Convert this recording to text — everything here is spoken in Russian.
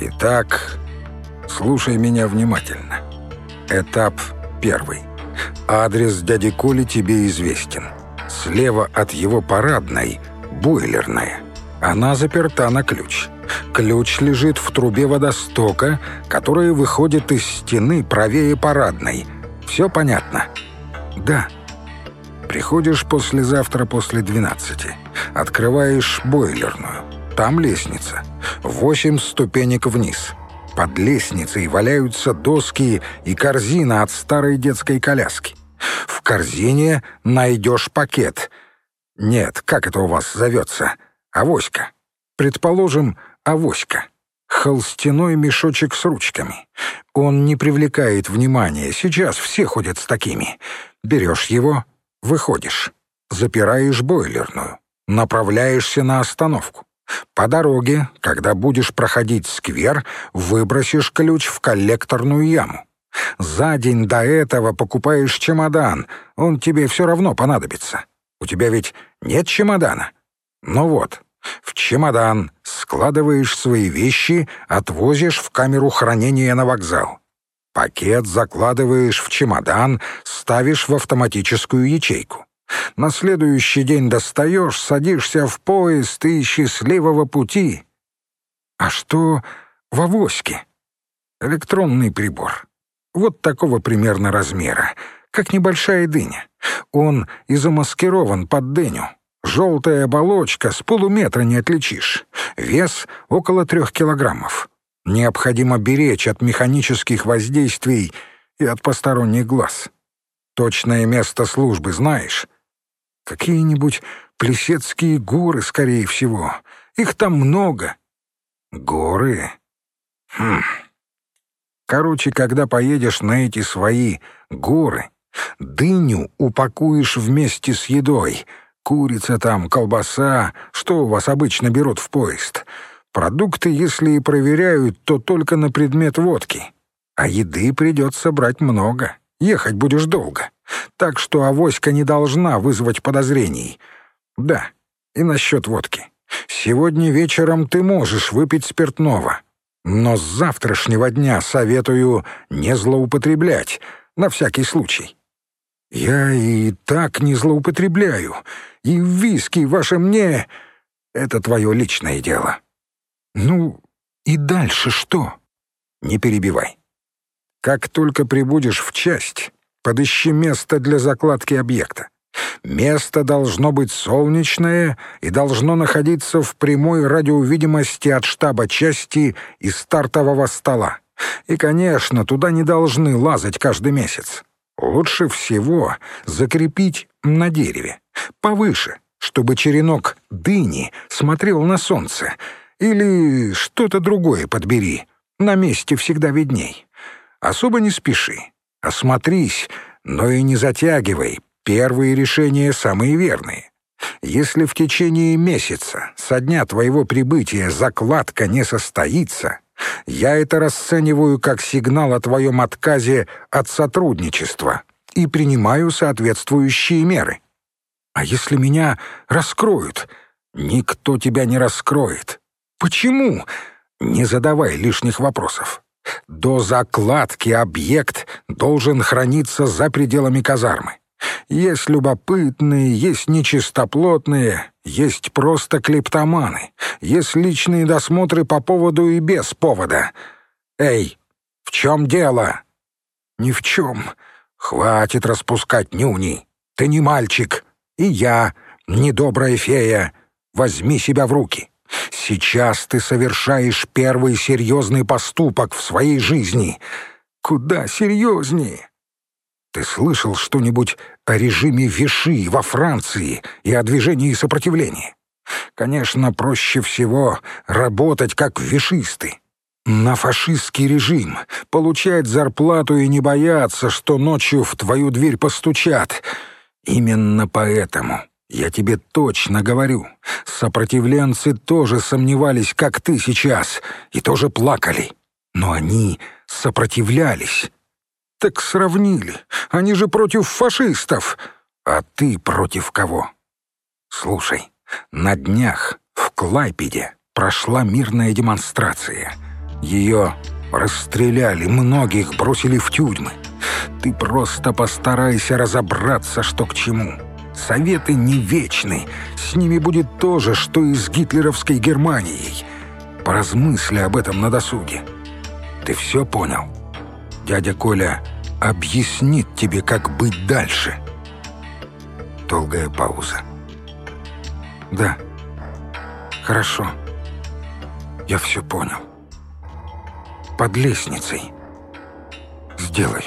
Итак, слушай меня внимательно. Этап первый. Адрес дяди Коли тебе известен. Слева от его парадной — бойлерная. Она заперта на ключ. Ключ лежит в трубе водостока, которая выходит из стены правее парадной. Все понятно? Да. Приходишь послезавтра после двенадцати. Открываешь бойлерную. Там лестница. Восемь ступенек вниз. Под лестницей валяются доски и корзина от старой детской коляски. В корзине найдешь пакет. Нет, как это у вас зовется? Авоська. Предположим, авоська. Холстяной мешочек с ручками. Он не привлекает внимания, сейчас все ходят с такими. Берешь его, выходишь, запираешь бойлерную, направляешься на остановку. По дороге, когда будешь проходить сквер, выбросишь ключ в коллекторную яму. За день до этого покупаешь чемодан, он тебе все равно понадобится. У тебя ведь нет чемодана. Ну вот, в чемодан складываешь свои вещи, отвозишь в камеру хранения на вокзал. Пакет закладываешь в чемодан, ставишь в автоматическую ячейку. На следующий день достаешь, садишься в поезд и счастливого пути. А что в авоське? Электронный прибор. Вот такого примерно размера, как небольшая дыня. Он и замаскирован под дыню. Желтая оболочка, с полуметра не отличишь. Вес около трех килограммов. Необходимо беречь от механических воздействий и от посторонних глаз. Точное место службы знаешь? Какие-нибудь Плесецкие горы, скорее всего. Их там много. Горы? Хм. Короче, когда поедешь на эти свои горы, дыню упакуешь вместе с едой. Курица там, колбаса, что у вас обычно берут в поезд. Продукты, если и проверяют, то только на предмет водки. А еды придется брать много. Ехать будешь долго. Так что авоська не должна вызвать подозрений. Да, и насчет водки. Сегодня вечером ты можешь выпить спиртного. Но с завтрашнего дня советую не злоупотреблять, на всякий случай. Я и так не злоупотребляю, и виски ваше мне — это твое личное дело. Ну, и дальше что? Не перебивай. Как только прибудешь в часть, подыщи место для закладки объекта. Место должно быть солнечное и должно находиться в прямой радиовидимости от штаба части и стартового стола. И, конечно, туда не должны лазать каждый месяц. Лучше всего закрепить на дереве, повыше, чтобы черенок дыни смотрел на солнце. Или что-то другое подбери, на месте всегда видней. Особо не спеши, осмотрись, но и не затягивай. Первые решения самые верные. Если в течение месяца со дня твоего прибытия закладка не состоится, я это расцениваю как сигнал о твоем отказе от сотрудничества и принимаю соответствующие меры. А если меня раскроют? Никто тебя не раскроет. Почему? Не задавай лишних вопросов. До закладки объект должен храниться за пределами казармы. Есть любопытные, есть нечистоплотные, есть просто клептоманы, есть личные досмотры по поводу и без повода. Эй, в чем дело? Ни в чем. Хватит распускать нюни. Ты не мальчик, и я не добрая фея. Возьми себя в руки. Сейчас ты совершаешь первый серьезный поступок в своей жизни. Куда серьезнее. Ты слышал что-нибудь о режиме Виши во Франции и о движении сопротивления? Конечно, проще всего работать как вишисты. На фашистский режим, получать зарплату и не бояться, что ночью в твою дверь постучат. Именно поэтому я тебе точно говорю, сопротивленцы тоже сомневались, как ты сейчас, и тоже плакали. Но они сопротивлялись. Так сравнили. Они же против фашистов. А ты против кого? Слушай, на днях в Клайпеде прошла мирная демонстрация. Ее расстреляли, многих бросили в тюрьмы. Ты просто постарайся разобраться, что к чему. Советы не вечны, с ними будет то же, что и с гитлеровской Германией. Поразмысли об этом на досуге. Ты все понял? Дядя Коля объяснит тебе, как быть дальше. Долгая пауза. Да, хорошо. Я все понял. Под лестницей. Сделаю.